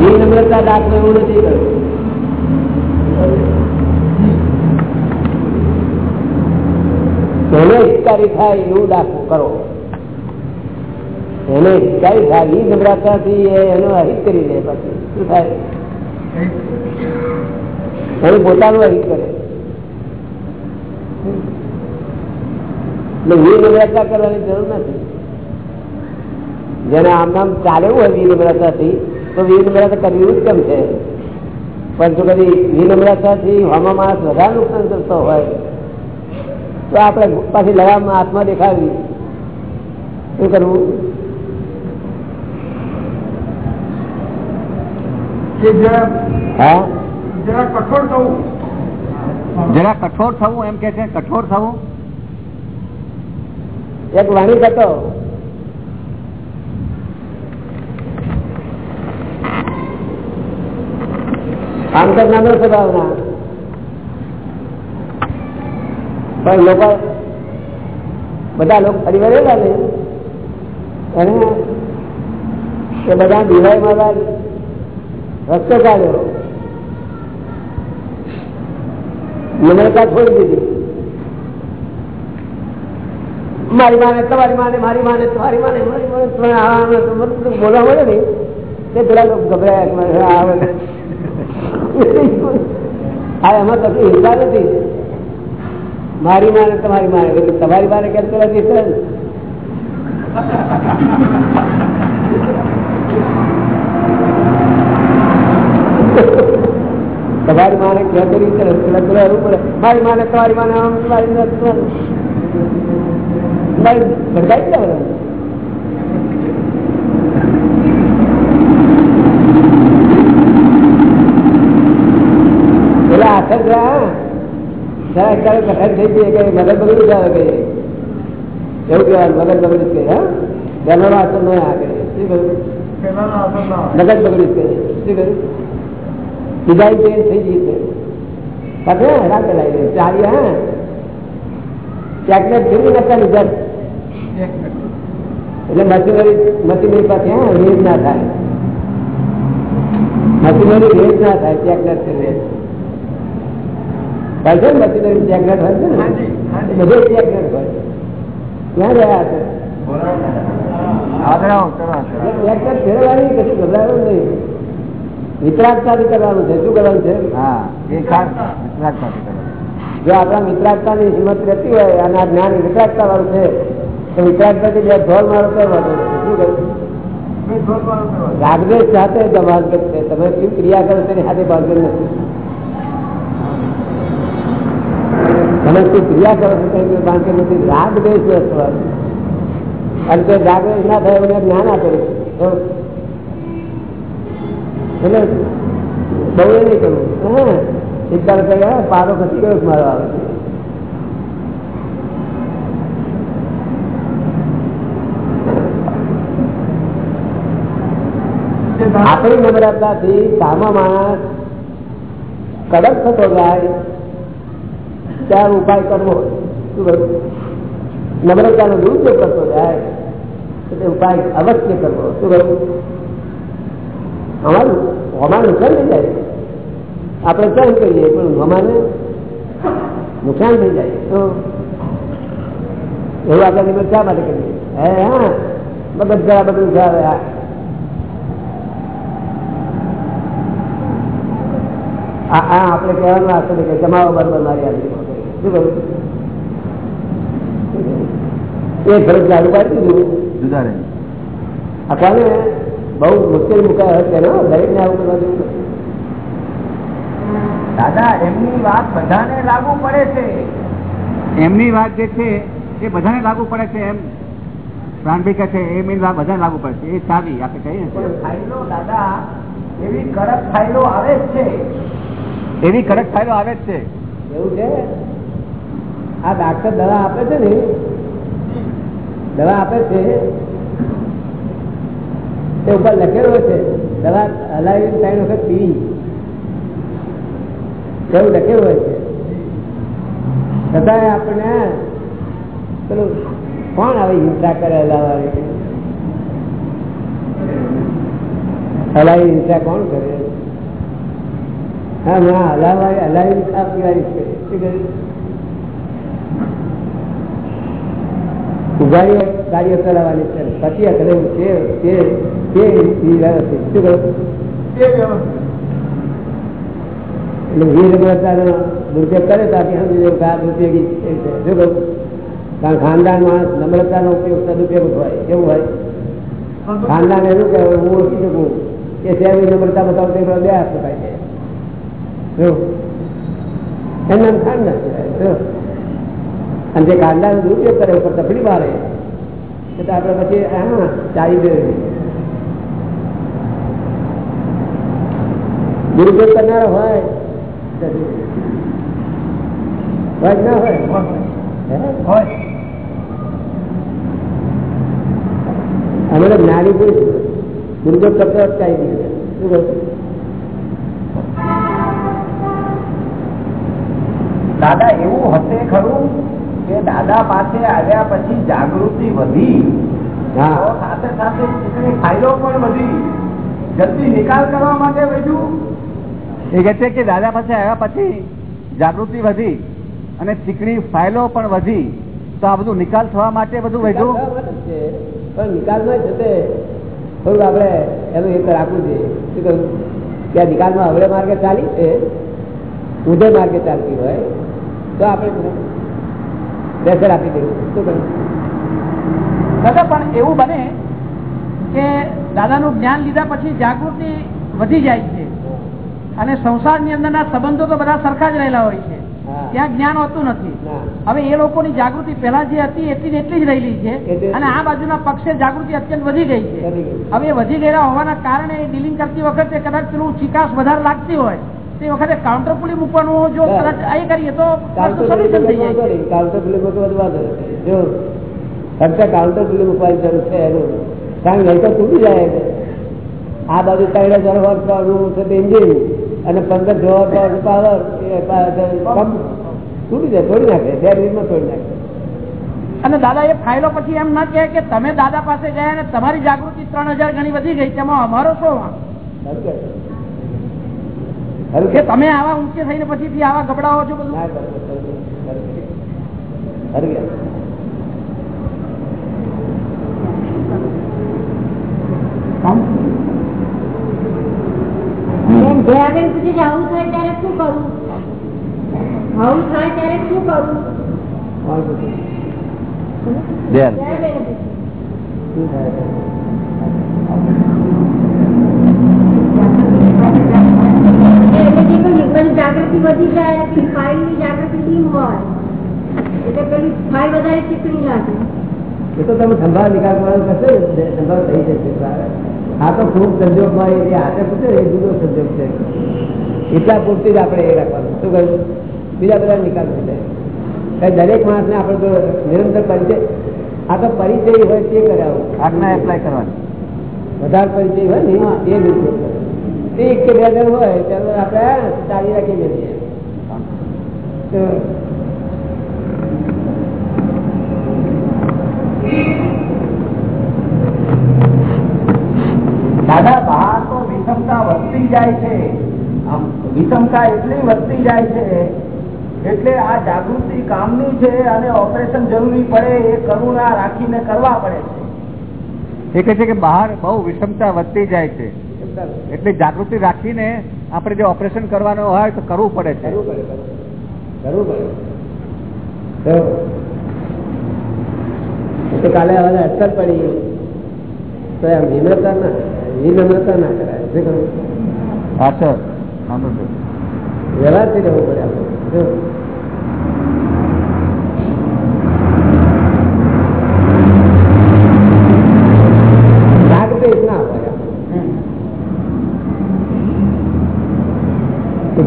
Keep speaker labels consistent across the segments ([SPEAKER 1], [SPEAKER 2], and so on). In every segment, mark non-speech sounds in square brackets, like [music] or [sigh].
[SPEAKER 1] વિનમ્રતા દાખલો એવું નથી કર્યું એને હિતકારી થાય એવું દાખવું કરો એને હિતકારી થાય એ નમ્રતાથી એનો અહિત કરી દે પછી. શું થાય? પોતાનું અહિત કરે. એટલે વિનમ્રતા કરવાની જરૂર નથી. જેને આમ નામ ચાલેવું હોય વિનમ્રતાથી તો વિનમ્રતા કરવી ઉત્તમ છે? પણ જો કદી વિનમ્રતાથી હમા માણસ વધારે નુકસાન કરતો હોય તો આપણે પાછી લડામાં હાથમાં દેખાડવી. શું કરવું? હા?
[SPEAKER 2] જરા કઠોર થવું.
[SPEAKER 3] જરા કઠોર થવું એમ કે છે કઠોર થવું.
[SPEAKER 1] એક વાણી હતો આમ તો નાનો સ્વભાવના. પણ લોકો બધા લોકો ફરી વળેલા ને. અને એ બધા દિવાળી માં રસ્તો કાઢ્યો કાંઈ છોડી દીધી. મારી માને, તમારી માને, મારી માને, તમારી માને, મારી માને. બોલવા મળે ને તે પેલા લોકો ગભરાયા એમાં કશું હિંસા નથી. મારી માને, તમારી માને. એટલે તમારી માને કેમ પેલા દીકરા તમારી માને ક્યાં કરી મારી માને, તમારી માને તમારી ભડકાઈ ગયા બધા આખર ગયા ક્યારે થઈ જઈએ કે મગજ બગડી જાય કે એવું કહેવાય મગજ બગડી કે હા. બેનો અસર નહીં આગળ શું કહ્યું. મગજ બગડી કે શું કહ્યું? ડિઝાઇન થઈ ગઈ છે. રાતે લાવી દે ચાલી હા. ચેકને ફેરવી નાખતા લીધા એટલે મશીનરી મશીનરી પાસે રેજ ના થાય. મશીનરી રેજ ના થાય ફેરવે થાય છે મશીનરી ચેકનેટ હોય છે ને. બધે હોય. ક્યાં રહ્યા છે. જો આપણા મિત્રાગતાની હિંમત રહેતી હોય અને આ જ્ઞાન વિતરાગતા વાળું છે તો વિતરાગતાથી બે ઢોલ મારો કરવાનો શું કહ્યું
[SPEAKER 2] કોઈ ધોધ વાળું કરવાનું.
[SPEAKER 1] રાગદેશ સાથે જ બાંધગત છે. તમે કેવી ક્રિયા કરો તેની સાથે બાંધગત નથી. તમે શું ક્રિયા કરો છો તેની બાંધગત નથી? રાગદેશ નો સ્વર. અને તે રાગદેશ ના થાય એને જ્ઞાન આપેલું છે. તો એટલે બહુ એ નહીં કરવું. હા? શીતળ કહે હા, પારો ખસી ગયો છે મારો આવે છે
[SPEAKER 2] જે દાદા-
[SPEAKER 1] આપણી નમ્રતાથી સામો માણસ કડક થતો જાય, ત્યાં ઉપાય કરવો નમ્રતાનો દુરુપયોગ કરતો જાય, એટલે ઉપાય અવશ્ય કરવો શું કહ્યું? અમારું, અમારે નુકસાન થઈ જાય. આપણે ક્યાં કરીએ પણ અમારે નુકસાન થઈ જાય. તો એવું આપણે નિમત શા માટે કરીએ? હે, હા. બધા બધું આવે હા આ આપણે કહેવાનું આ કે જમાવો બરોબર મારી આવી. શું કરું એ ફરજ લાગુ પાડી દીધું.
[SPEAKER 3] જુદા રહે
[SPEAKER 1] આપણને બહુ મુશ્કેલ મુકાય હશે ને દરેક ને આવું કરવા જેવું
[SPEAKER 2] દાદા એમની વાત બધાને લાગુ પડે છે.
[SPEAKER 3] એમની વાત જે છે એ બધાને લાગુ પડે છે એમ. પ્રાણભી કહે છે એમની વાત બધાને લાગુ પડે છે. એ સારી આપણે કહીએ
[SPEAKER 2] ફાઇલો દાદા એવી કડક ફાઇલો આવે છે.
[SPEAKER 3] એવી કડક ફાઇલો આવે છે.
[SPEAKER 1] એવું છે? આ ડાક્ટર દવા આપે છે ને? દવા આપે છે? તે ઉપર લખેલું છે, દવા હલાવી ત્રણ વખત પીવી. એવું લખેલું હોય છે. છતાંય આપણે પેલું કોણ આવે હિંસા કરે હલાવાળી હલાવી હિંસા કોણ કરે? હા ના હલાવાળી હલાવી હિંસા પીવાળી છે શું કહ્યું? ઉઘાડીઓ ગાડીઓ ચલાવવાની છે પછી આ કરે છે તે તે વ્યવસ્થિત શું કહ્યું એટલે વીર નમ્રતાનો દુરુપયોગ કરે તો આપણે સમજી જવું કે આ દુરુપયોગી છે શું કહું કારણ ખાનદાન માણસ નમ્રતાનો ઉપયોગ સદુપયોગ હોય કેવું હોય ખાનદાન એવું કે હું ઓળખી શકું કે સેવી નમ્રતા બતાવું તો બે હાથ પકાય છે શું એમ કહેવાય. અને જે ખાનદાન દુરુપયોગ કરે, ઉપર તકલીફ આવે તો આપણે પછી હા ચાલી દેવી દુરુપયોગ કરનારો હોય હોય ના હોય. હે? અમે જ્ઞાની પુરુષ, દુરુપયોગ કરતો અટકાવી દીધો શું કહું
[SPEAKER 2] દાદા એવું હશે ખરું કે દાદા પાસે આવ્યા પછી જાગૃતિ વધી?
[SPEAKER 1] હા.
[SPEAKER 2] સાથે સાથે ફાયદો ફાઇલો પણ વધી. જલ્દી નિકાલ કરવા માટે વધ્યું.
[SPEAKER 3] એ કહે છે કે દાદા પાસે આવ્યા પછી જાગૃતિ વધી અને ચીકણી ફાઇલો પણ વધી. તો આ બધું નિકાલ થવા માટે બધું વધ્યું.
[SPEAKER 1] પણ નિકાલમાં છે થોડું આપણે એનું એક રાખવું જોઈએ. શું કહ્યું કે આ નિકાલમાં હવે માર્ગે ચાલી છે. ઉદય માર્ગે ચાલતી હોય. તો આપણે પ્રેશર આપી દેવું. શું કહ્યું?
[SPEAKER 4] દાદા પણ એવું બને કે દાદાનું જ્ઞાન લીધા પછી જાગૃતિ વધી જાય છે. અને સંસારની અંદરના સંબંધો તો બધા સરખા જ રહેલા હોય છે. ત્યાં જ્ઞાન હોતું નથી. હવે એ લોકોની જાગૃતિ પહેલા જે હતી એટલી એટલી જ રહેલી છે. અને આ બાજુના પક્ષે જાગૃતિ અત્યંત વધી ગઈ છે. હવે વધી ગયેલા હોવાના કારણે ડીલિંગ કરતી વખતે કદાચ પેલું ચિકાસ વધારે લાગતી હોય. તે વખતે કાઉન્ટર પુલી મૂકવાનું જો કદાચ એ કરીએ તો સોલ્યુશન થઈ જાય.
[SPEAKER 1] કાઉન્ટર બિલ મૂકવા વધવા જો ફક્ત કાઉન્ટર બિલ મૂકવાની જરૂર છે એનું. કારણ નહીં તો તૂટી જાય આ બાજુ ત્રણ હજાર વોટ પાવરનું છે એન્જિન અને પંદર હજાર વોટ પાવર એ તૂટી જાય તોડી નાખે બે મિનિટમાં તોડી નાખે.
[SPEAKER 4] અને દાદા એ ફાઇલો પછી એમ ના કહે કે તમે દાદા પાસે ગયા અને તમારી જાગૃતિ ત્રણ હજાર ગણી વધી ગઈ તેમાં અમારો શું વાંક?
[SPEAKER 1] કે?
[SPEAKER 4] તમે આવા ઊંચે થઈને પછી આવા ગબડાવો છો બધું?
[SPEAKER 1] ના
[SPEAKER 5] જાગૃતિ વધી જાય કે ફાઇલની જાગૃતિ ડીમ હોય. એટલે પેલી ફાઇલ વધારે ચીકણી લાગે.
[SPEAKER 1] એ તો તમે સંભાળ નિકાલ કરવાનું કરશો ને, સંભાળ થઈ જશે આ તો ખૂબ સંજોગમાં એ આગળ પૂછે એ જુદો સંજોગ છે. એટલા પૂરતી જ આપણે એ રાખવાનું. શું કહ્યું? બીજા બધા નિકાલ થઈ જાય. દરેક માણસને આપણે તો નિરંતર પરિચય આ તો પરિચય હોય તે કરાવું.
[SPEAKER 3] આજ્ઞા એપ્લાય કરવાની.
[SPEAKER 1] વધારે પરિચય હોય ને એ તે એક કે બે જણ હોય ત્યારે આપણે ચાલી રાખી દઈએ
[SPEAKER 2] દાદા બહાર તો વિષમતા વધતી જાય છે. વિષમતા એટલી વધતી જાય છે એટલે આ જાગૃતિ કામની છે અને ઓપરેશન જરૂરી પડે એ કરુણા રાખીને કરવા પડે છે.
[SPEAKER 3] એ કહે છે કે બહાર બહુ વિષમતા વધતી જાય છે. એટલે જાગૃતિ રાખીને આપણે જે ઓપરેશન કરવાનું હોય તો કરવું પડે છે.
[SPEAKER 1] કરવું પડે તો કાલે હવે અસર પડી. તો એમ વિનમ્રતા ના વિનમ્રતા ના કરાય. શું
[SPEAKER 3] કરવું અસર.
[SPEAKER 1] વ્યવહારથી રહેવું પડે આપણે જો. રાગદ્વેષ ના હોય તો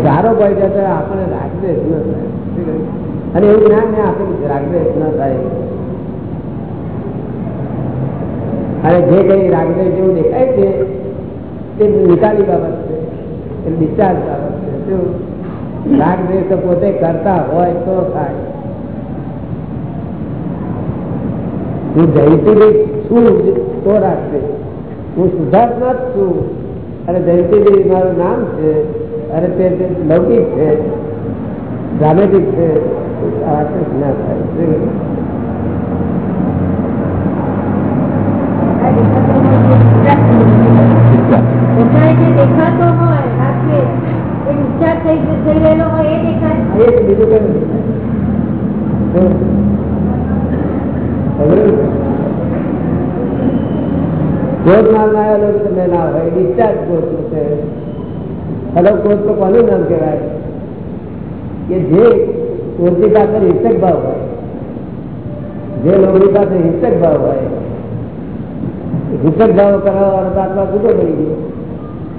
[SPEAKER 1] ગારો પડી જાય તો આપણને રાગદ્વેષ ન થાય. અને એવું જ્ઞાન ને આપેલું છે રાગદ્વેષ ન થાય. અને જે કઈ રાગદેશ જેવું દેખાય છે, તે નિકાલી બાબત છે એ ડિસ્ચાર્જ બાબત છે. શું? રાગદેશ પોતે કરતા હોય તો થાય. હું જયંતિભાઈ છું તો રાખશે હું જ છું. અને જયંતિભાઈ મારું નામ છે. અને તે લૌકિક છે ડ્રામેટિક છે આ ના થાય. હલો ક્રોધ તો કોનું નામ કહેવાય કે જે ક્રોધની પાસે હિંસક ભાવ હોય જે લોકોની પાસે હિંસક ભાવ હોય હિંસક ભાવ કરાવવાનો તો આત્મા છૂટો પડી ગયો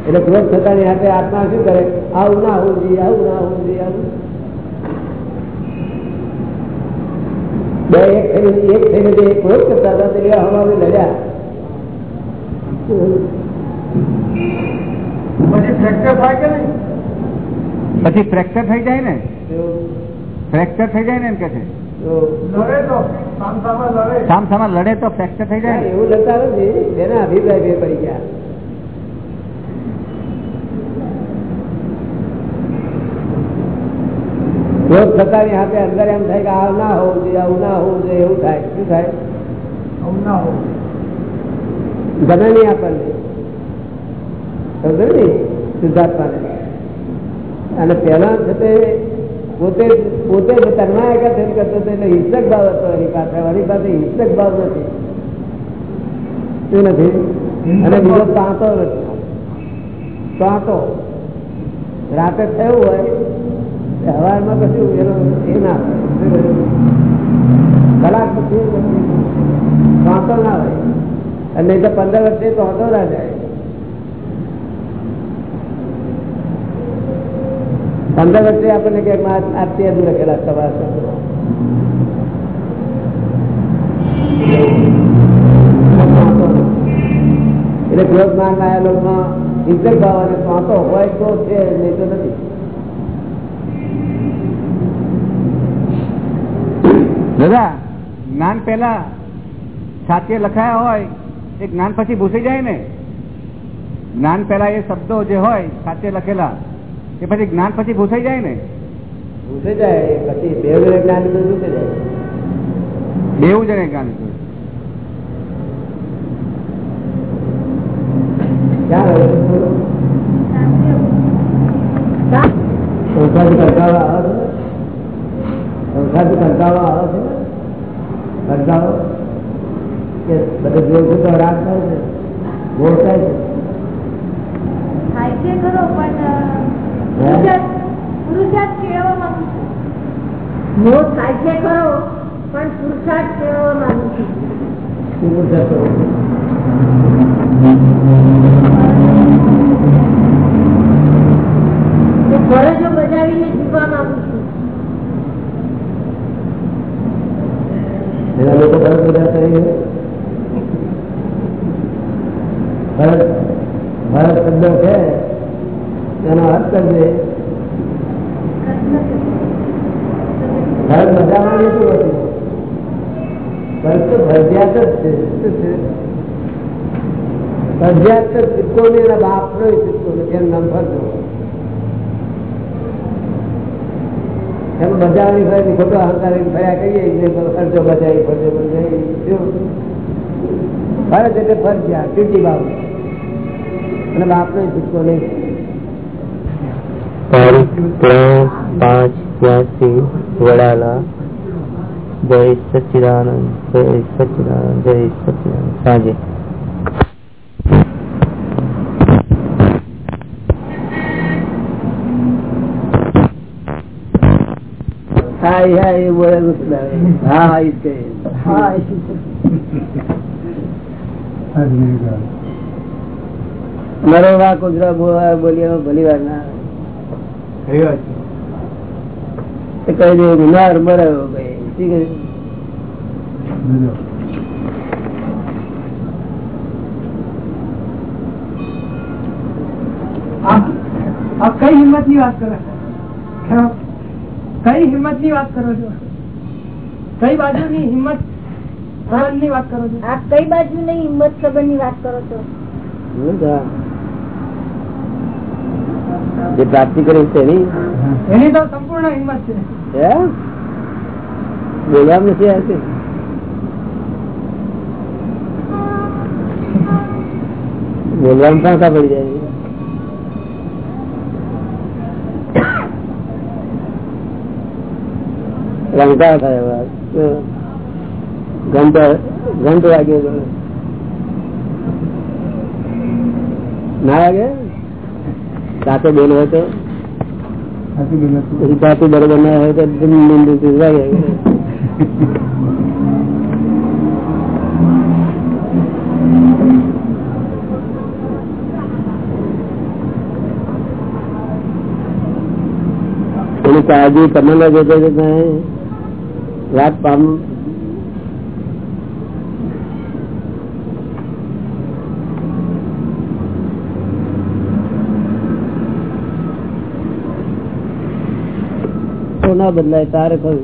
[SPEAKER 1] એટલે ક્રોધ થતાની હાથે આત્મા શું કરે આવું ના હોવું જોઈએ આવું ના હોવું જોઈએ આવું બે એક થઈને એક થઈને જે ક્રોધ કરતા હતા તે હવામાં લડ્યા
[SPEAKER 2] પછી ફ્રેક્ચર થાય કે નહીં?
[SPEAKER 3] પછી ફ્રેક્ચર થઈ જાય ને? ફ્રેક્ચર થઈ જાય ને એમ કે છે?
[SPEAKER 1] તો
[SPEAKER 2] લડે તો સામ સામે લડે.
[SPEAKER 3] સામ સામા લડે તો ફ્રેક્ચર થઈ જાય
[SPEAKER 1] એવું લડતા નથી. એના અભિપ્રાય બે પડી ગયા. યોગ થતા ની હાથે અંદર એમ થાય કે આ ના હોવું જોઈએ આવું ના હોવું જોઈએ એવું થાય. શું થાય?
[SPEAKER 2] આવું ના હોય
[SPEAKER 1] ગમે નહીં આપણને. સમજો ને શુદ્ધાત્માને અને પહેલા છે તે પોતે પોતે તન્માયકા થઈને કરતો હતો એટલે હિંસક ભાવ હતો એની પાસે. એની પાસે હિંસક ભાવ નથી. શું નથી? અને બીજો તાંતો નથી. તાંતો. રાતે થયું હોય હવારમાં કશું એનો એ ના કલાક પછી તાંતો ના હોય. અને નહીં તો પંદર વર્ષે તાંતો ના જાય. પંદર વર્ષે આપણને કે આરતી હજુ લખેલા સવાર એટલે ક્રોધ માન ના લોકમાં ઇજ્જત ભાવ અને સ્વાતો હોય તો છે, નહીં તો નથી.
[SPEAKER 3] દાદા, જ્ઞાન પેલા સાચે લખાયા હોય, એ જ્ઞાન પછી ભૂસી જાય ને? જ્ઞાન પેલા એ શબ્દો જે હોય, સાચે લખેલા. એ પછી જ્ઞાન પછી ભૂસાઈ જાય ને?
[SPEAKER 1] ભૂસાઈ જાય પછી બે જ્ઞાન લીધું ભૂસે જાય?
[SPEAKER 3] બેવું જણે જ્ઞાન લીધું.
[SPEAKER 1] ક્યાં રહ્યો થોડું? સંસારથી કંટાળો આવે છે સંસારથી કંટાળો આવે છે કંટાળો કે બધું જોયું છું તો રાગ થાય છે મોહ થાય છે
[SPEAKER 5] થાય છે ખરો પણ પુરુષાર્થ પુરુષાર્થ કેળવવા માંગુ છું મોહ થાય છે ખરો પણ પુરુષાર્થ કેળવવા માંગુ છું.
[SPEAKER 1] શું પૂછે તો?
[SPEAKER 5] હું ફરજો બજાવીને જીવવા માંગુ છું.
[SPEAKER 1] એના લોકો ફરજ બધા કરી છે ફરજ ફરજ શબ્દ છે એનો અર્થ કરજે ફરજ બધામાં શું હતું ફરજ તો ફરજિયાત જ છે. શું તો સિક્કો ને એના બાપનો સિક્કો નથી એમ નામ ફરજો એમ બજાવવાની ફરજ ખોટો અહંકાર ફર્યા એટલે ફરજો બજાવી ફરજો બજાવી ફરજ એટલે ફરજિયાત ડ્યુટી બાબત અને બાપનો સિક્કો નહીં.
[SPEAKER 6] ત્રણ, પાંચ. ત્યાંસી વડાલા જય સચિદાનંદ જય સચિદાનંદ જય સચિદાનંદ. સાંજે.
[SPEAKER 1] હાય હાય એ બોલે. હા હા એ જ હા ઈ જ કહે. મરો વા કુતરા બોલીએ ભલી વાર ના કહી દે ગુનાર
[SPEAKER 4] આ કઈ. હિંમતની વાત કરો છો? કઈ હિંમતની વાત કરો છો? કઈ બાજુની હિંમત સંબંધની વાત કરો છો?
[SPEAKER 5] આ કઈ બાજુ ની હિંમત સંબંધની વાત કરો છો?
[SPEAKER 1] જે પ્રાપ્તિ કરી છે એની?
[SPEAKER 4] એની તો સંપૂર્ણ હિંમત છે.
[SPEAKER 1] બોલવા નથી આવતી. બોલવામાં પાછા પડી જાય? રંગતા થાય ઘંટ ઘંટ વાગે ના વાગે? સાથે બેન હોય તો? પછી બરોબર ના હોય તો [laughs] કાળજી તમે ન જોતો વાત પામ ના બદલાય તારે ખરું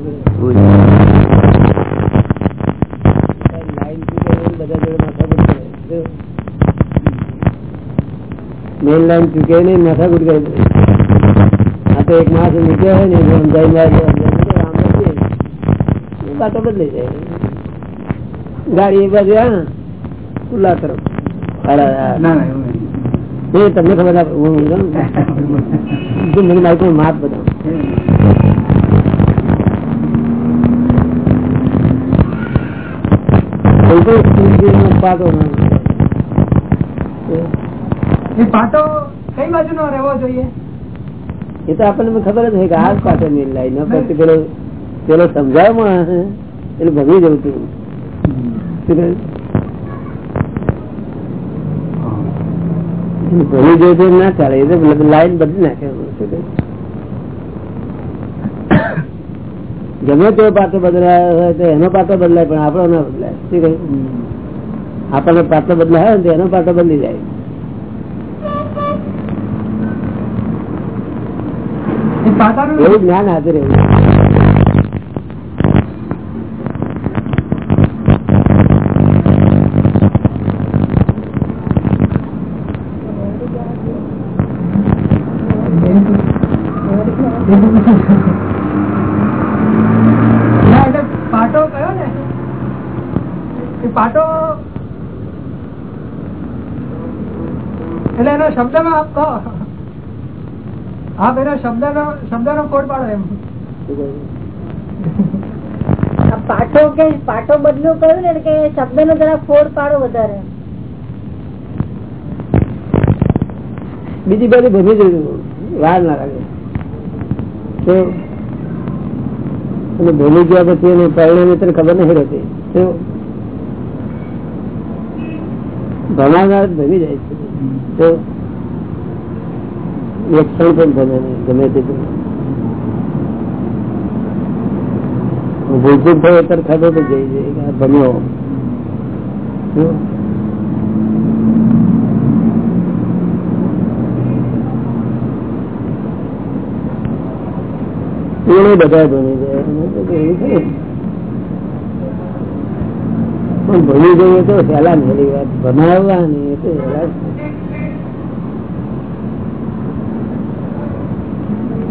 [SPEAKER 1] મેન લાઈન ચૂકે નહીં માથાકૂટ કરે આ તો એક માસ નીચે હોય ને સમજાઈ વાતો બદલાઈ જાય ગાડી એ બાજુ હા ખુલ્લા તરફ તમને ખબર મને મારી માપ બધા
[SPEAKER 4] પાટો કઈ બાજુ નો રહેવો જોઈએ
[SPEAKER 1] એ તો આપણને ખબર જ હોય કે આ પાટો મેલ લાઈ પછી પેલો પેલો સમજાવ એટલે ભગવી જવું હતું ભણી જોઈએ ના ચાલે. એ તો લાઈન બદલી નાખે. ગમે તે પાત્ર બદલાયો હોય તો એનો પાત્ર બદલાય પણ આપણો ના બદલાય. શું કહ્યું આપણને પાત્ર બદલાયો ને તો એનો પાત્ર બદલી જાય. એવું જ્ઞાન હાજર એવું.
[SPEAKER 4] પાટો કયો ને પાટો. એટલે એનો શબ્દમાં આપ કહો આપ એનો શબ્દ નો શબ્દ નો કોડ પાડો એમ.
[SPEAKER 5] પાટો કે પાટો બદલું કહ્યું ને કે શબ્દ નો જરા ફોડ પાડો વધારે.
[SPEAKER 1] બીજી બાજુ ભમી જવું વાર ના લાગે. ભૂલી ગયા પછી એને પરિણામ તને ખબર નથી રહેતી. તો ભણાવનાર ભમી જાય છે. તો એક ક્ષણ પણ ભમે નહીં, ગમે તે ભૂલચૂક થયો અત્યારે ખબર જઈ જાય ભમ્યો બધા ભણી જાય પણ ભણી જઈએ તો પેલા મેલી વાત. ભણાવવા તો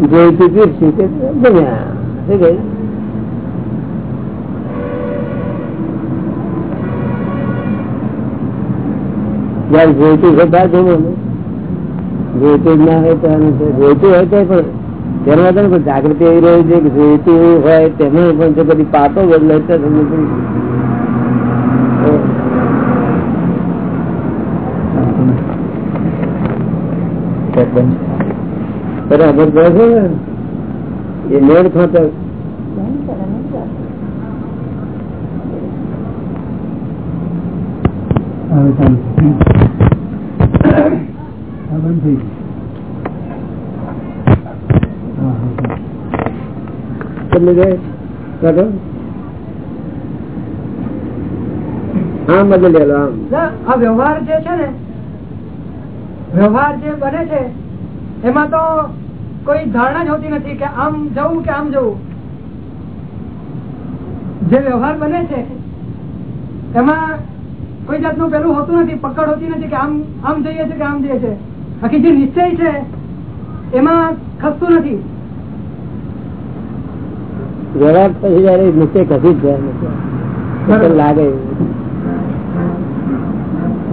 [SPEAKER 1] જોઈતું પીરસી તે જયારે જોઈતું છે જોઈતું ના હોય તો જોઈતું હોય તો પણ વાંધો પણ જાગૃતિ એવી રહી છે કે જોઈતી હોય તેમાં પણ જો બધી પાતો બદલાય તો સમજ બરાબર છે ને. એ મેળ ખાતર તમને જાય કાઢો આમ બદલેલો આમ.
[SPEAKER 4] આ વ્યવહાર જે છે ને વ્યવહાર જે બને છે એમાં તો કોઈ ધારણા જ હોતી નથી કે આમ જવું કે આમ જવું. જે વ્યવહાર બને છે એમાં કોઈ જાતનું પેલું હોતું નથી પકડ હોતી નથી કે આમ આમ જઈએ છે કે આમ જઈએ છે. બાકી જે નિશ્ચય છે એમાં ખસતું નથી.
[SPEAKER 1] વ્યવહાર પછી જયારે નીચે કશી જ જાય લાગે.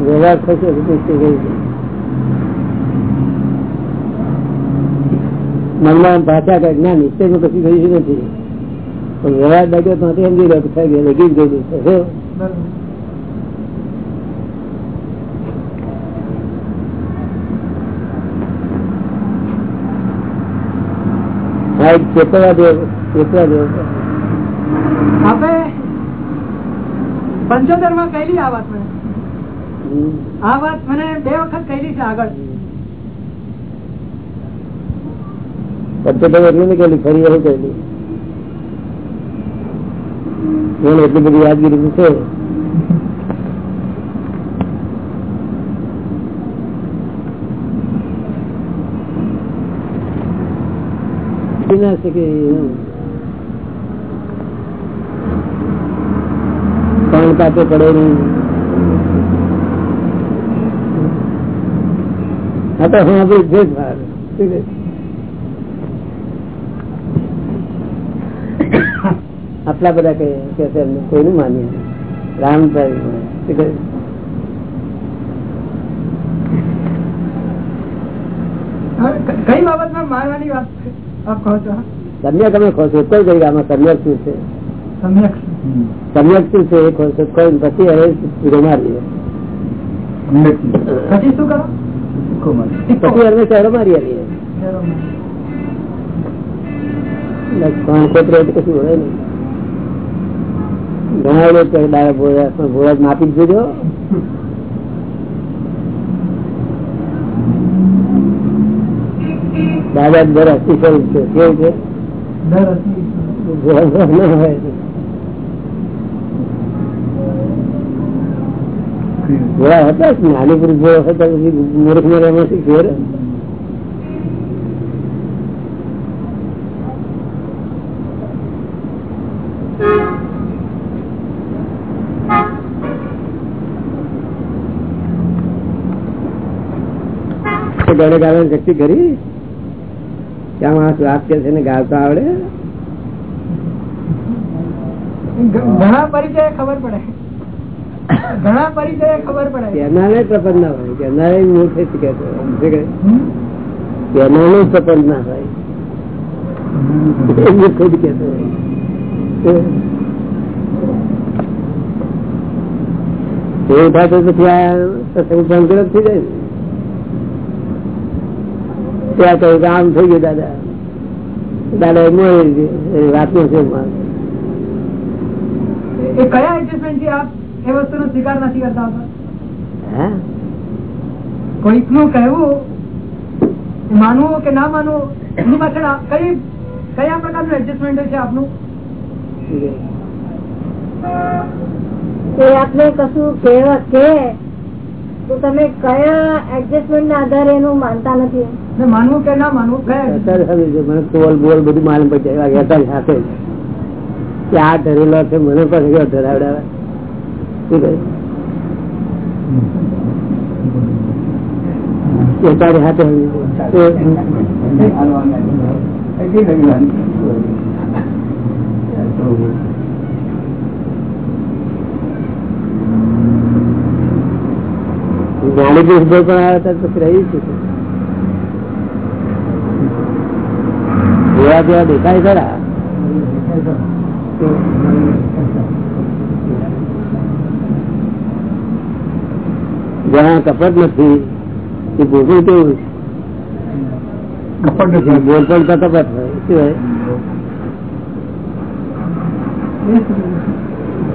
[SPEAKER 1] વ્યવહાર થશે નીચે ગઈ છે. મનમાં પાછા કઈ ના નિશ્ચયમાં કશું ગયું નથી. પણ વ્યવહાર લાગ્યો તો સમજી ગયો થઈ ગયો લગી જ ગયેલું ચેતવા દેવ ચેતવા.
[SPEAKER 4] આપણે પંચોતેરમાં કહેલી આ વાત મને આ વાત મને બે વખત કહેલી છે આગળ
[SPEAKER 1] પંચોતેર એટલું નહીં કહેલું ફરી એવું કહેલી એટલી બધી યાદગીરી છે. ના શકે. પાણી પડે નહીં. હા તો હું આપણે જે જ વાર શું કહે? આટલા બધા કહે કે કોઈનું માનીએ
[SPEAKER 4] રામ કઈ બાબતમાં મારવાની વાત આપ કહો છો
[SPEAKER 1] સમ્યક અમે ખોશો કોઈ કઈ આમાં સમ્યક શું છે?
[SPEAKER 4] સમ્યક
[SPEAKER 1] શું? છે એ ખોશો કોઈ પછી હવે પૂરો મારીએ.
[SPEAKER 4] પછી શું કરો?
[SPEAKER 1] પછી અમે ચારો મારી આવીએ. કોણ કશું હોય નહીં. ઘણા લોકો ભોળા પણ ભોળા જોજો. દાદા દર અતિશય છે. કેવું છે? ભોળા હતા નાની પુરુષ ભોળા હતા મૂર્ખ ને એમાંથી ફેર ગળે ગાળવાની શક્તિ કરી ત્યાં માણસ વાત કે છે ને ગાતા આવડે
[SPEAKER 4] ઘણા પરિચય ખબર પડે ઘણા પરિચય ખબર પડે
[SPEAKER 1] એના પ્રપંચ ના હોય કેનારે મૂર્ખ જ કહેતો હોય. શું કહે?
[SPEAKER 4] હમ?
[SPEAKER 1] કેનારે પ્રપંચ ના હોય એ થાય તો પછી આ સત્સંગ થઈ જાય ને. ત્યાં કહ્યું આમ થઈ ગયું દાદા. દાદા એ મોડી દીધી. એ છે
[SPEAKER 4] કયા એડજસ્ટમેન્ટથી આપ એ વસ્તુનો સ્વીકાર નથી કરતા હોતા
[SPEAKER 1] હે?
[SPEAKER 4] કોઈકનું કહેવું માનવું કે ના માનવું એની પાછળ કઈ કયા પ્રકારનું એડજસ્ટમેન્ટ છે આપનું?
[SPEAKER 5] એ આપણે કશું કહેવા કે તો તમે કયા એડજસ્ટમેન્ટ ના આધારે એનું માનતા નથી
[SPEAKER 4] માનવું કે ના માનવું
[SPEAKER 1] મને બોલ બધું માલુમ સાથે. કે આ ધરેલો છે મને પણ કયો ધરાવડાવે શું કહે? તારી હાથે પુરુષ ભાઈ પણ આવે તો પછી રહી છે જેવા જેવા દેખાય ખરા. જ્યાં કપટ નથી. એ ભોગવું કેવું કપટ નથી. બોલ પણ તો કપટ હોય.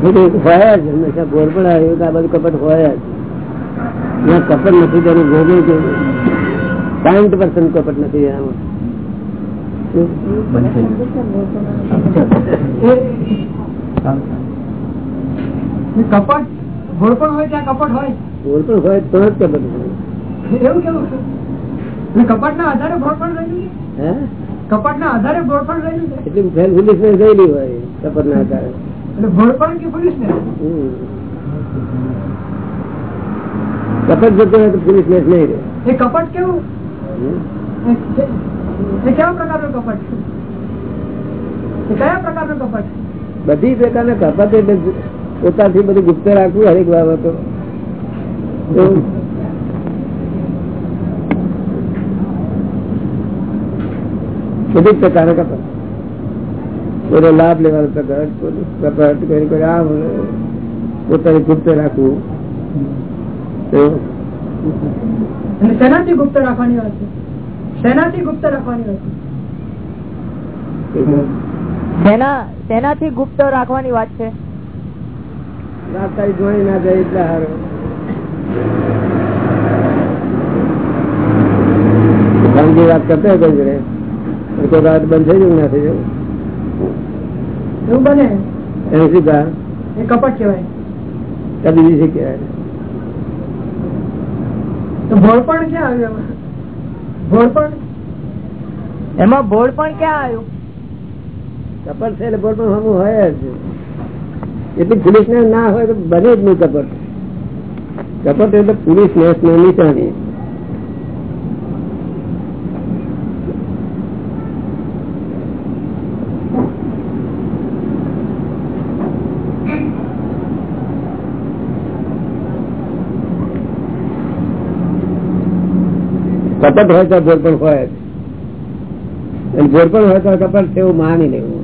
[SPEAKER 1] શું હોય? જ. હંમેશા બોલ પણ આવ્યું આ બધું કપટ હોય જ. જ્યાં કપટ નથી તેનું ભોગવે છે. સાઠ પર્સન્ટ કપટ નથી આમાં
[SPEAKER 4] કપટ હોય ત્યાં કપટ હોય.
[SPEAKER 1] બોલ હોય તો જ કપટ હોય.
[SPEAKER 4] એવું કેવું છે? કપટ ના આધારે ઘોડપણ રહેલું છે?
[SPEAKER 1] હે?
[SPEAKER 4] કપટ ના આધારે ઘોડપણ રહેલું છે?
[SPEAKER 1] એટલી ફેલ ગયેલી હોય કપટ ના કારણે
[SPEAKER 4] એટલે ઘોડપણ કે પોલીસ ને
[SPEAKER 1] હમ. કપટ જતો હોય તો પુરુષનેસ નહીં રહે
[SPEAKER 4] એ કપટ કેવું
[SPEAKER 1] હમ?
[SPEAKER 4] એ કે- એ કેવા પ્રકારનું કપટ એ કયા પ્રકારનું કપટ
[SPEAKER 1] બધી પ્રકારના કપટ એટલે પોતાથી બધું ગુપ્ત રાખવું હરેક બાબતો એવું. બધી જ પ્રકારના કપટ કોઈનો લાભ લેવાનો કપટ કોઈનો કપટ કોઈ કોઈ આમ પોતાને ગુપ્ત રાખવું એવું.
[SPEAKER 4] અને શેનાથી ગુપ્ત રાખવાની વાત છે? શેનાથી ગુપ્ત રાખવાની વાત છે?
[SPEAKER 7] શેનાથી ગુપ્ત રાખવાની વાત છે?
[SPEAKER 1] રાત જોઈ ના જાય એટલે હારું. વાત કરતો હોય કોઈ જોડે પણ બંધ થઈ જવું ના થઈ જવું
[SPEAKER 4] એવું બને?
[SPEAKER 1] એને શું
[SPEAKER 4] એ કપટ કહેવાય.
[SPEAKER 1] કદી બીજી કહેવાય
[SPEAKER 4] તો ભોળપણ ક્યાં આવ્યું એમાં? ભોળપણ
[SPEAKER 7] એમાં બોર્ડ પણ ક્યાં આવ્યું?
[SPEAKER 1] કપટ છે એટલે બોલ પણ હમું હોય જ. એટલે પોલીસ ને ના હોય તો બને જ નહીં કપટ. કપટ એટલે પોલીસ નેસની નિશાની. કપટ હોય તો ભોર પણ હોય જ. અને ભોર પણ હોય તો કપટ એવું માની લેવું?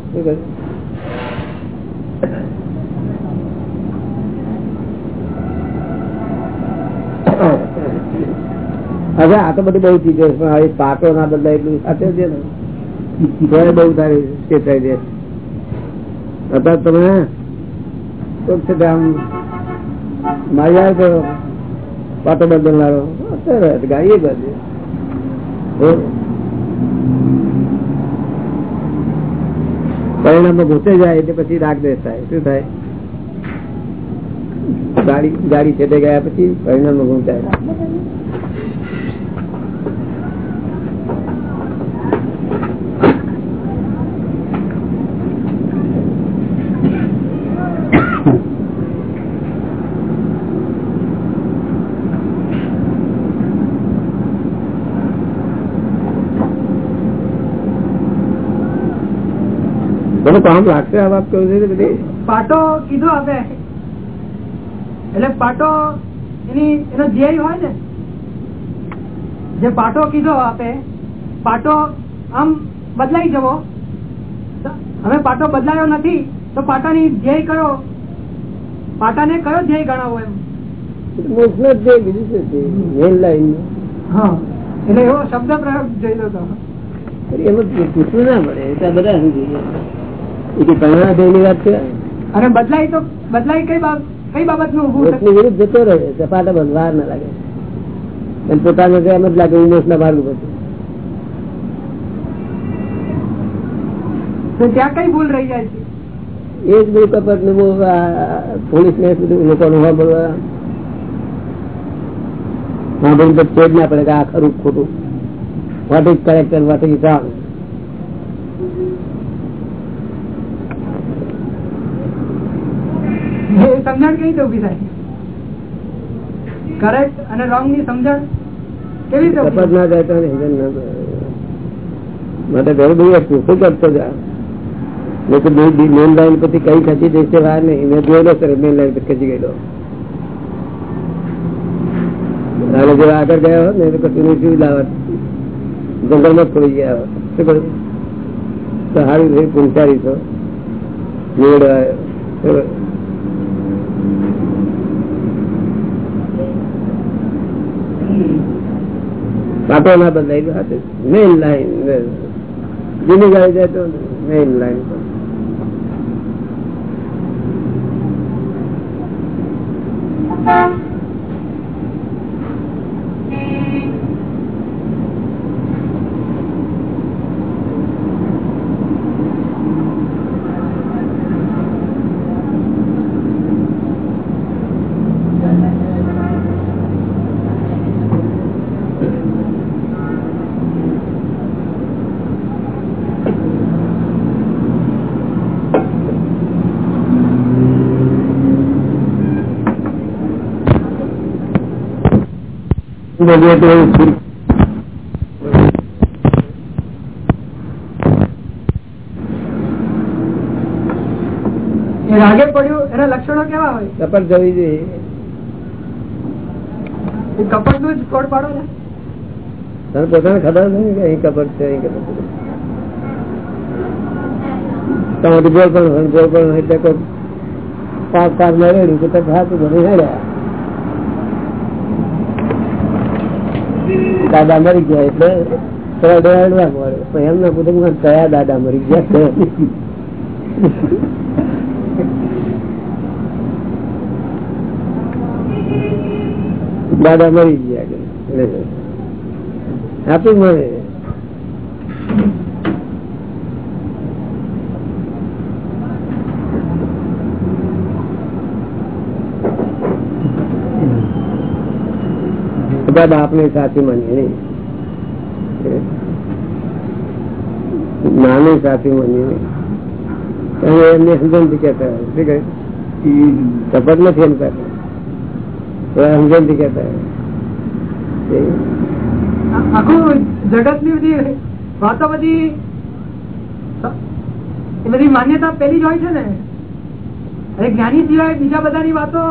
[SPEAKER 1] હવે આ તો બધી બહુ ચીજો પણ હવે પાટો ના બદલાય એટલું સાથે છે ને. બહુ સારી ચેતાઈ છે અત્યારે તમે મારી આવે પાટો બદલનારો. અત્યારે ગાડીએ બદલે પરિણામમાં ઘૂસે જાય એટલે પછી રાગ દેશ થાય. શું થાય? ગાડી ગાડી છેટે ગયા પછી પરિણામમાં ગુંચાય. મને કામ લાગશે આ વાત કહ્યું છે બધી?
[SPEAKER 4] પાટો કીધો આપે એટલે પાટો એની એનો ધ્યેય હોય ને. જે પાટો કીધો આપે પાટો આમ બદલાઈ જવો. હવે પાટો બદલાયો નથી તો પાટાની ધ્યેય કયો પાટાને કયો ધ્યેય ગણાવો એમ?
[SPEAKER 1] મોક્ષ નો બીજું શું છે મેન લાઈન.
[SPEAKER 4] હા એટલે એવો શબ્દ પ્રયોગ જોઈ લો તો
[SPEAKER 1] એમાં પૂછવું ના પડે બધા સમજી એ કે પરિણામની વાત છે?
[SPEAKER 4] અને બદલાય તો બદલાય કઈ બાબત કઈ બાબતનું ઉભું
[SPEAKER 1] વિરુદ્ધ જતો રહે સપાટા બંધ ના લાગે. અને પોતાને એમ જ લાગે મોક્ષ ના
[SPEAKER 4] ત્યાં કઈ ભૂલ રહી જાય છે?
[SPEAKER 1] એ જ બધું કપટ ને પોલીસ ને બધું સાંભળવા તો ચેડ ના પડે કે આ ખરું ખોટું. What is correct what is wrong
[SPEAKER 4] એ સમજણ કેવી રીતે ઊભી થાય? કરેક્ટ અને રોંગની સમજણ કેવી રીતે
[SPEAKER 1] ના જાય. માટે ઘર બધું શું કરતો જા? મેન લાઈન પછી કઈ ખસી જશે વાર નહીં. મેં જોયેલો સર મેન લાઈન પર ખસી ગયેલો. અને જો આગળ ગયા હોત ને તો કશું નહીં શું લાવત? જંગલમાં પડી ગયા હોત. શું તો સારું છે પૂંચારી છો મેળ બાપો ના બદલાઈ મેઇન લાઈન જૂની ગાડી જાય તો મેઇન લાઈન પર બોલીએ તો
[SPEAKER 4] રાગે પડ્યું એના લક્ષણો કેવા હોય?
[SPEAKER 1] કપટ જવી જોઈએ.
[SPEAKER 4] કપટનું જ કોડ પાડો ને.
[SPEAKER 1] તને પોતાને ખબર નથી કે અહીં કપટ છે અહીં કપટ છે? તમારી બોલ પણ બોલ પણ એટલે કોઈ પાક પાક મળેલું કે તો હાથું બધું હેડ્યા. દાદા મરી ગયા એટલે થોડા પૂછે કયા દાદા મરી ગયા કયા દાદા મરી ગયા આપી મળે. બધા બાપને સાચી માનીએ નહીં. નાની સાચી તમે એમને સમજણથી કહેતા હોય. શું કહે? કપટ નથી એમ કહેતા. સમજણથી કેતા
[SPEAKER 4] આખું જગતની બધી વાતો બધી એ બધી માન્યતા પેલી જ હોય છે ને. અને જ્ઞાની સિવાય બીજા બધાની વાતો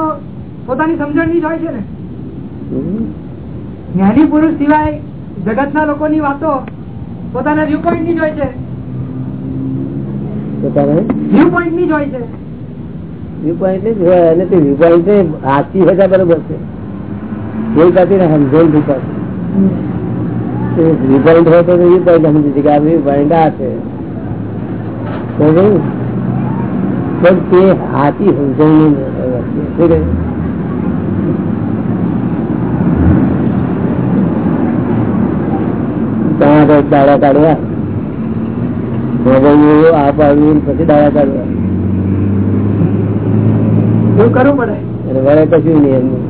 [SPEAKER 4] પોતાની સમજણની જ હોય છે ને. જ્ઞાની પુરુષ સિવાય જગત ના લોકો ની વાતો પોતાના વ્યૂ પોઈન્ટની જ હોય છે. વ્યૂ પોઈન્ટની જ હોય છે.
[SPEAKER 1] વ્યૂ પોઈન્ટ જ હોય અને તે વ્યૂ પોઈન્ટ સાચી હતા બરોબર છે. કોઈ પાછી સમજણથી વ્યૂ પોઈન્ટ હોય તો વ્યૂ પોઈન્ટ સમજી છે કે આ વ્યૂ પોઈન્ટ આ છે. પણ તે સાચી સમજણ શું આગળ દાડા કાઢવા. મોબાઈલ આ પાડવું પછી દાડા કાઢવા.
[SPEAKER 4] એવું કરવું પડે.
[SPEAKER 1] વળે કશું નહીં એમનું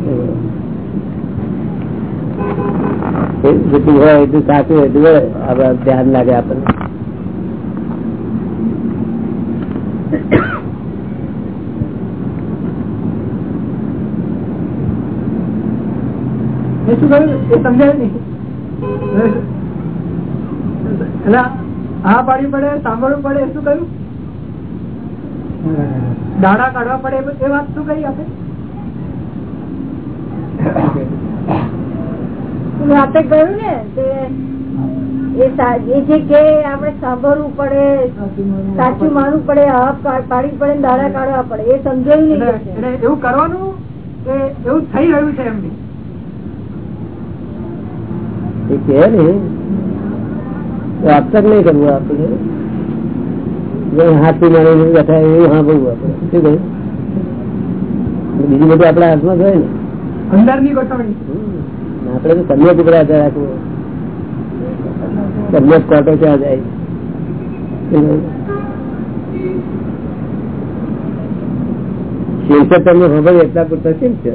[SPEAKER 1] જેટલું હોય એટલું સાચું એટલું વળે. આપડે ધ્યાન લાગે આપણને.
[SPEAKER 4] એ શું કહ્યું એ સમજાય નહીં. હા પાડવી પડે સાંભળવું પડે શું કહ્યું? દાડા કાઢવા પડે એ વાત શું કહી આપે?
[SPEAKER 5] આપે કહ્યું ને કે એ જે કે આપણે સાંભળવું પડે સાચું માનવું પડે હા પાડવી પડે દાડા કાઢવા પડે એ સમજાયું નહીં
[SPEAKER 4] એવું કરવાનું કે એવું થઈ રહ્યું છે એમની
[SPEAKER 1] એ કહે તો નહીં કરવું આપણે. જે હાથથી બેઠા એવું સાંભળવું આપણે. શું કહ્યું? બીજું બધું આપણા હાથમાં જ હોય ને. આપણે તો તમને ટુકડા રાખવું તમને કોટો ક્યાં જાય? શીર્ષક તમને ખબર એટલા પૂરતા કેમ છે?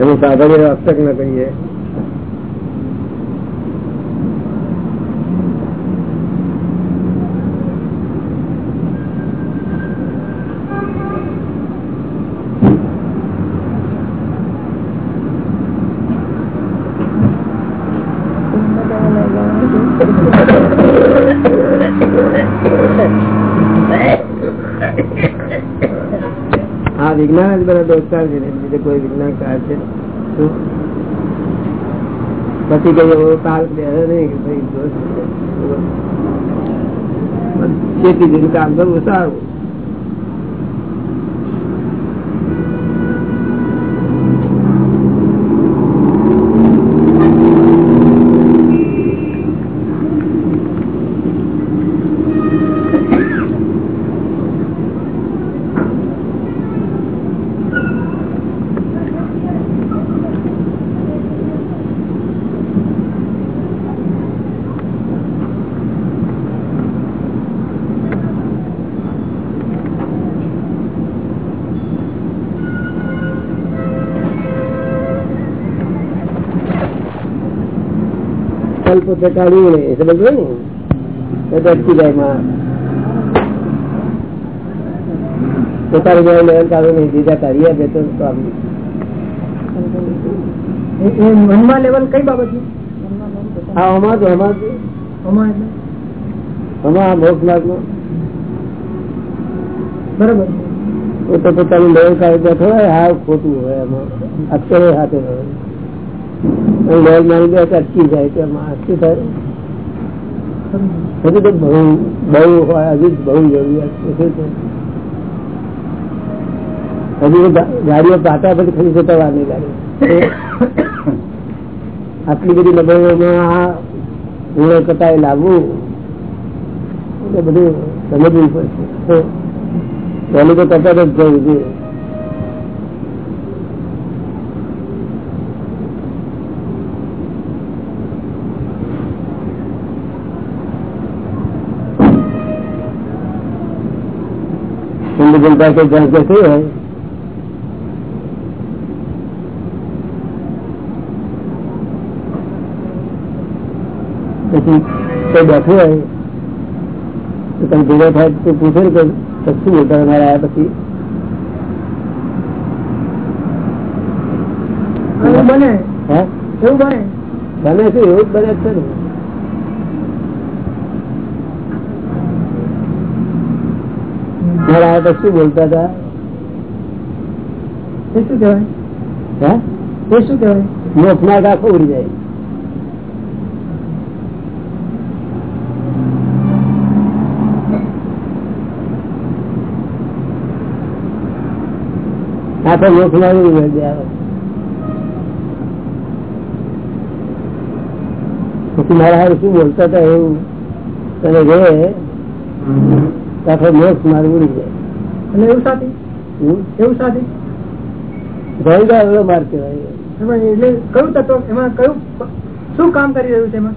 [SPEAKER 1] એનું સાધન અક્ષક ન કહીએ વિજ્ઞાન જ બધા દોષકાર છે બીજે કોઈ વિજ્ઞાન કાર છે પછી કઈ એવો કાલ નહીં, કે ભાઈ દોષ કામ કરવું સારું. ફલ પોતે કાઢ્યું ને એ સમજ ને તો તો અટકી જાય માં પોતાની જગ્યાએ લેવલ કાઢવું નહીં બીજા કાઢી આપે તો કામ નહીં.
[SPEAKER 4] એ- એ મનમાં લેવલ કઈ બાબત
[SPEAKER 1] હા આમાં જ આમાં જ
[SPEAKER 4] આમાં એટલે
[SPEAKER 1] આમાં આ મોક્ષ માર્ગ નો
[SPEAKER 4] બરોબર
[SPEAKER 1] પોતે પોતાનું લેવલ કાઢી બેઠો હોય હા ખોટું હોય એમાં અક્ષરે હાથે હોય અને મારી બે અટકી જાય તો શું થાય? હજુ તો બહુ બહુ હોય, હજુ બહુ જરૂરિયાત શું ગાડીઓ પાટા પછી ખરી જતા નહીં લાગે. આટલી બધી નબળીઓમાં આ ગુણો કટાઈ લાવવું એટલે બધું સમજવું પડશે. પહેલું તો કરતા જ જવું જોઈએ. હિન્દુ જનતા કે જ્યાં થઈ હોય. પછી કોઈ બેઠું હોય તો તમે ભેગા થાય તો પૂછે ને કે શું બોલતા તમારા આવ્યા પછી.
[SPEAKER 4] બને.
[SPEAKER 1] હે?
[SPEAKER 4] એવું બને.
[SPEAKER 1] બને છે એવું જ બને છે ને. મારા આવ્યા પછી શું બોલતા હતા?
[SPEAKER 4] એ શું કહેવાય?
[SPEAKER 1] હે?
[SPEAKER 4] એ શું કહેવાય?
[SPEAKER 1] મોખનાર આખો ઉડી જાય. આખો મોખનાર ઉડી જાય પછી મારા હારે શું બોલતા હતા એવું? તને રે આખો મોક્ષ મારું ઉડી જાય
[SPEAKER 4] અને એવું સાથી એવું સાથી
[SPEAKER 1] ભયંકર માર કહેવાય.
[SPEAKER 4] એટલે કયું તત્વ એમાં કયું શું કામ કરી રહ્યું છે એમાં?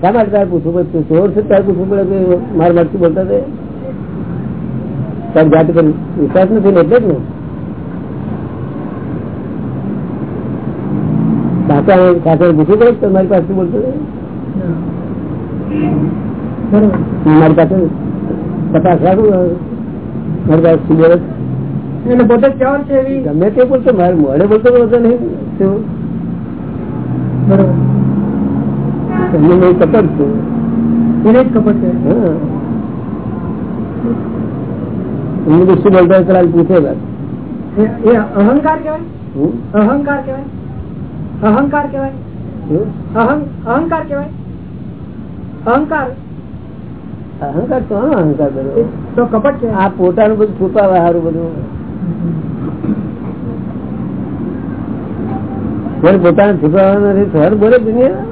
[SPEAKER 1] શા માટે પૂછવું પડે ચોર છે તારે પૂછવું પડે કે માર મારથી બોલતા હતા તારી જાત પર વિશ્વાસ નથી એટલે જ ને? કાકા કાકા પૂછવું પડે કે મારી પાસે બોલતો મારી પાસે તપાસ રાખું શું
[SPEAKER 4] એટલે પોતે ચોર છે એવી?
[SPEAKER 1] ગમે તે બોલતો મારે મોડે બોલતો બોલતો નહીં.
[SPEAKER 4] બરોબર.
[SPEAKER 1] એમને મેં કપડ છું
[SPEAKER 4] એને જ કપટ છે
[SPEAKER 1] એમને તો શું બોલતા હોય પેલા પૂછે બસ
[SPEAKER 4] એ- એ અહંકાર
[SPEAKER 1] કેવાય?
[SPEAKER 4] અહંકાર કેવાય અહંકાર કેવાય અહંકાર કેવાય અહંકાર
[SPEAKER 1] અહંકાર તો અહંકાર બધો.
[SPEAKER 4] તો કપટ છે.
[SPEAKER 1] આ પોતાનું બધું છુપાવે સારું બધું. પોતાને છુપાવવાનું નથી સર બોલે દુનિયા.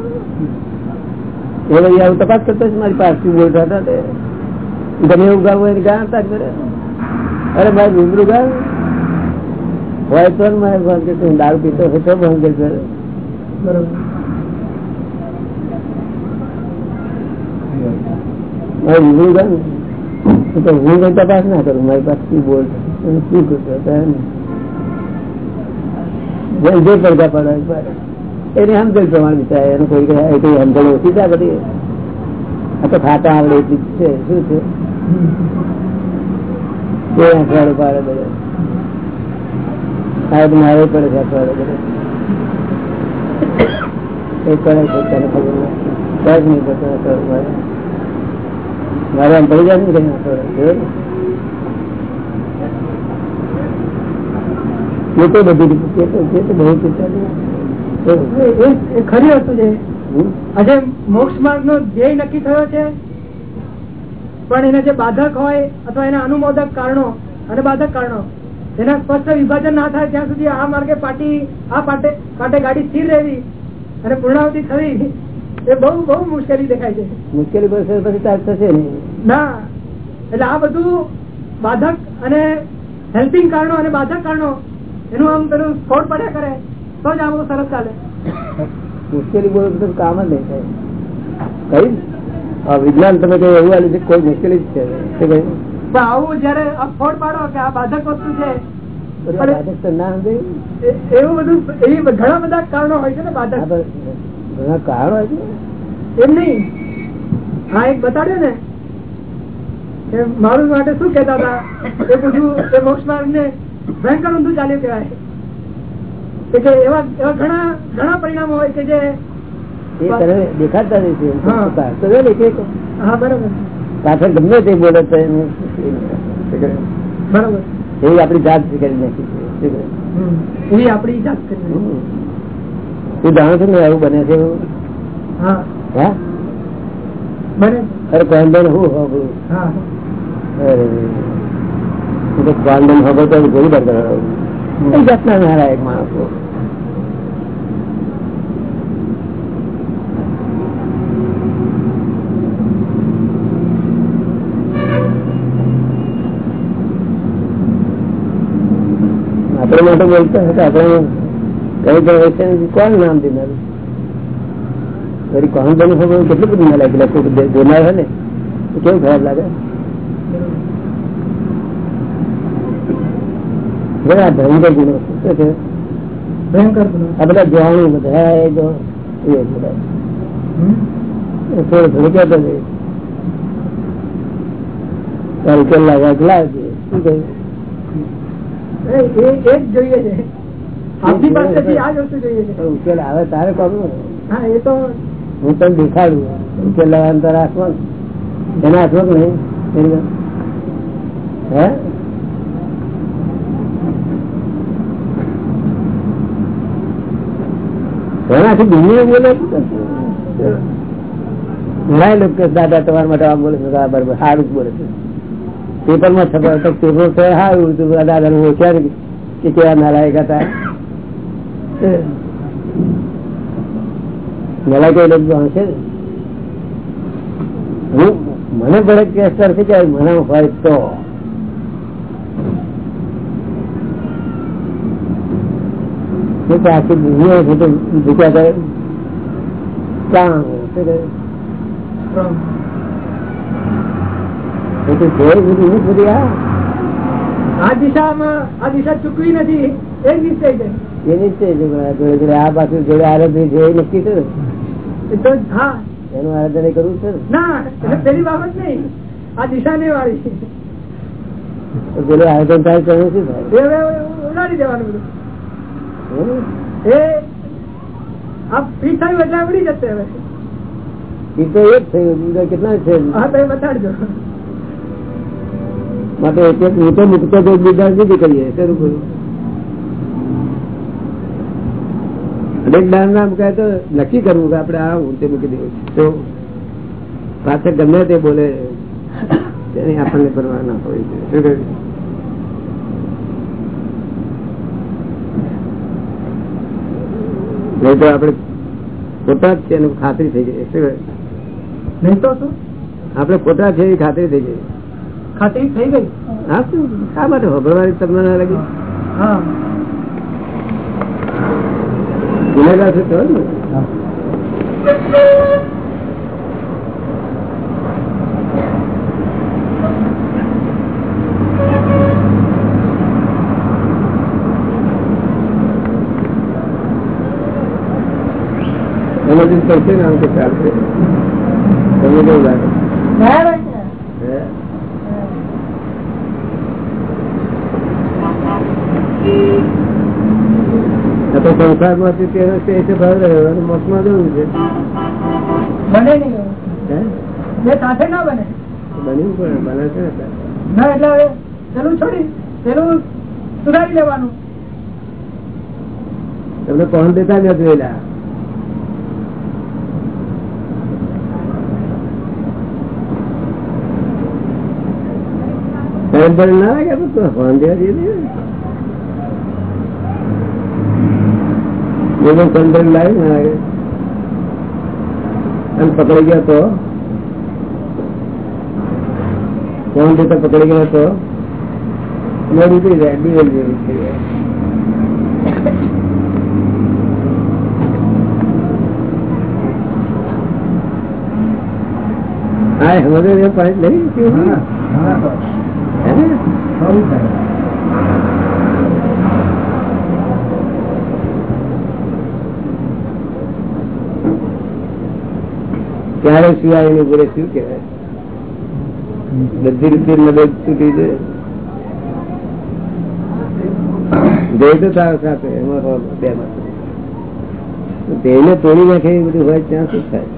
[SPEAKER 1] એ ભાઈ આવું તપાસ કરતો છે મારી પાસે બોલતા હતા તે. ગમે એવું ગાવું એને ગાતા જ કરે. અરે મારે રૂબરૂ ગાવ હોય તો મારે ભાન કે તું દારૂ પીતો હોય તો ભાન કે કરે
[SPEAKER 4] બરોબર.
[SPEAKER 1] હું કઈ તપાસ ના કરું, મારી પાસે અને શું કરતો. જે પડતા પડે એને સમજણ પ્રમાણ વિચારે એનું કોઈ કઈ સમજણ ઓછી છે બધી? આ તો ખાતા આવડે એટલી છે, શું છે? એ અઠવાડિયે પાડે બધે. બધું મારે પડે છે અઠવાડિયે બધે. એ કરે છે નહીં અઠવાડિયે. મારે આમ પડી જાય ને તો બધી રીતે બહુ
[SPEAKER 4] એ ખરી વસ્તુ છે. આજે મોક્ષ માર્ગ નો ધ્યેય નક્કી થયો છે પણ એના જે બાધક હોય અથવા એના અનુમોદક કારણો અને બાધક કારણો એના સ્પષ્ટ વિભાજન ના થાય ત્યાં સુધી આ માર્ગે પાટી આ પાટે પાટે ગાડી સ્થિર રહેવી અને પૂર્ણાવતી થવી એ બહુ બહુ મુશ્કેલી દેખાય છે.
[SPEAKER 1] મુશ્કેલી પડશે પછી તાર થશે
[SPEAKER 4] ના. એટલે આ બધું બાધક અને હેલ્પિંગ કારણો અને બાધક કારણો એનું આમ પેલું સ્ફોટ પડ્યા કરે તો જ આ બધું સરસ ચાલે.
[SPEAKER 1] મુશ્કેલી બોલો તો કામ જ નહીં થાય. કઈ? આ વિજ્ઞાન તમે કઈ એવું આવ્યું છે કોઈ મુશ્કેલી જ છે?
[SPEAKER 4] પણ આવું જયારે આ સ્ફોટ પાડો કે આ બાધક વસ્તુ છે
[SPEAKER 1] બાધક તો ના?
[SPEAKER 4] એવું બધું એ ઘણા બધા કારણો હોય છે ને બાધક.
[SPEAKER 1] ઘણા કારણો
[SPEAKER 4] એમ નહીં. હા એક બતાડ્યો ને. મારું માટે શું કેતા હતા? એ બધું એ મોક્ષ માર્ગ ને ભયંકર ઊંધું ચાલ્યું કહેવાય. કે એવા એવા ઘણા ઘણા પરિણામો હોય કે જે
[SPEAKER 1] એ દેખાતા નથી
[SPEAKER 4] હા.
[SPEAKER 1] તો જો ને એક
[SPEAKER 4] હા બરોબર.
[SPEAKER 1] પાછળ ગમે તે બોલે એનું એવી આપણી જાત કરી નાખી.
[SPEAKER 4] એવી આપણી જાત કરી.
[SPEAKER 1] તું જાણો છો ને એવું બને છે એવું? અરે કોન્ડન હું હોબળું અરે. કોન્ડન તો એ જાતના માણસો. આપણે માટે બોલતા હતા આપણે કોણ નામ દેનારું વળી કોણ બની ખબર? કેટલું બધું ના લાગે કોઈ દેનાર હોય ને? કેવું ખરાબ લાગે? બધા ભયંકર ગુનો શું છે?
[SPEAKER 4] ભયંકર ગુનો
[SPEAKER 1] આ બધા જોવાનું બધા એ જો. એ બધા.
[SPEAKER 4] હમ.
[SPEAKER 1] એ થોડું થોડું કહેતો જાય તારું લાગે? શું કહ્યું
[SPEAKER 4] એ એ- એ જ જોઈએ છે.
[SPEAKER 1] ઉકેલ આવે. તારે
[SPEAKER 4] તો
[SPEAKER 1] હું તને દેખાડું. ઉકેલ લાવવાનું તારે હાથમાં એના હાથમાં નહીં? હે? એનાથી દુનિયા બોલે ઘણા લોકો દાદા તમારા માટે આમ બોલે છે. બરાબર સારું જ બોલે છે. પેપરમાં છપાય તો પેપર સારું દાદા ને કે કેવા નાલાયક હતા. નલાયક એ લોકો હશે ને હું મને ભલે કેસ કરશે કે મને હોય તો શું કે આખી દુનિયા છે તો ભૂખ્યા કરે કામ શું કરે એ તો જોઈ બધું હું બધી આ
[SPEAKER 4] આ દિશામાં આ દિશા ચૂકવી નથી એ જ નિશ્ચય છે
[SPEAKER 1] એ નિશ્ચય જોડે જોડે આ બાજુ જોડે આરાધન છે એ નક્કી છે એનું આરાધન કરવું છે ના?
[SPEAKER 4] પેલી બાબત નહીં. આ દિશા નહીં વાળી
[SPEAKER 1] પેલું આરાધન થાય કરવું શું
[SPEAKER 4] ઉડાડી દેવાનું બધું. એ આ ફીટ થયું એટલે ઉડી જશે હવે.
[SPEAKER 1] એ તો એક થયું બીજા કેટલા છે?
[SPEAKER 4] હા તો બતાડજો.
[SPEAKER 1] માટે એક એક હું તો મૂકતો બીજા બીજી કરીએ શરૂ કરું અનેક દાન ના મુકાય તો નક્કી કરવું કે આપડે આ ઊંચે મૂકી દેવું તો પાછળ ગમે તે બોલે તેની આપણને પરવા ના હોય. છે નહીં તો આપડે ખોટા જ છે એની ખાતરી થઈ જાય શું?
[SPEAKER 4] નહીં તો શું?
[SPEAKER 1] આપડે ખોટા છે એવી ખાતરી થઈ જાય
[SPEAKER 4] ખાતરી થઈ ગઈ?
[SPEAKER 1] હા શું? શા માટે ખબરવાળી તમને ના લાગી?
[SPEAKER 4] હા.
[SPEAKER 1] ગુનેગાર છે તો એમાંથી પડશે ને આમ તો ચાલશે કેવું લાગે
[SPEAKER 5] છે
[SPEAKER 1] હે? આ માંથી તેનો તે ભાવ રહ્યો અને મોક્ષમાં જવું છે.
[SPEAKER 4] બને નહીં. સાથે ના બને.
[SPEAKER 1] બન્યું પણ બને છે ના
[SPEAKER 4] એટલે પેલું છોડી પેલું સુધારી લેવાનું.
[SPEAKER 1] તમને કોણ દેતા ન જોયેલા ના લાગે તો ફોન દેવા દઈએ ને. એ તો કંટ્રોલ લાવી ના અને પકડી ગયો તો? કોણ જતો પકડી ગયો તો? નીકળી જાય દિવેલ જેવું થઈ જાય. હા એ પાણી લઈ કેવું ક્યારે સિવાય એની ઉપર શું કહેવાય? બધી રીતે મદદ છૂટી જાય? ધ્યેય તો સારો સાથે એમાં બે માં તેને તોડી નાખે એ બધું હોય, ત્યાં શું થાય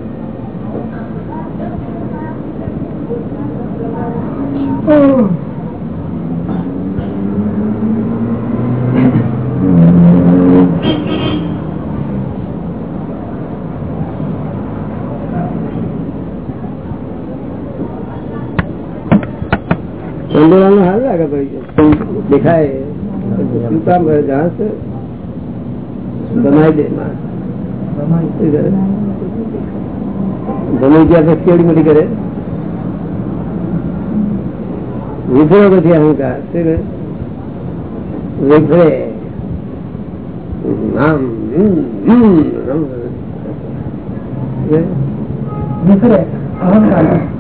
[SPEAKER 1] ચંદોળાનું હાલ લાગે ભાઈ દેખાય. શું કામ કરે? જાણ છે? દે. માં શું કરે? જમી ગયા કેવડી મોટી કરે? વિફરો પછી અહંકાર શું વિફરે આમ
[SPEAKER 4] અહંકાર.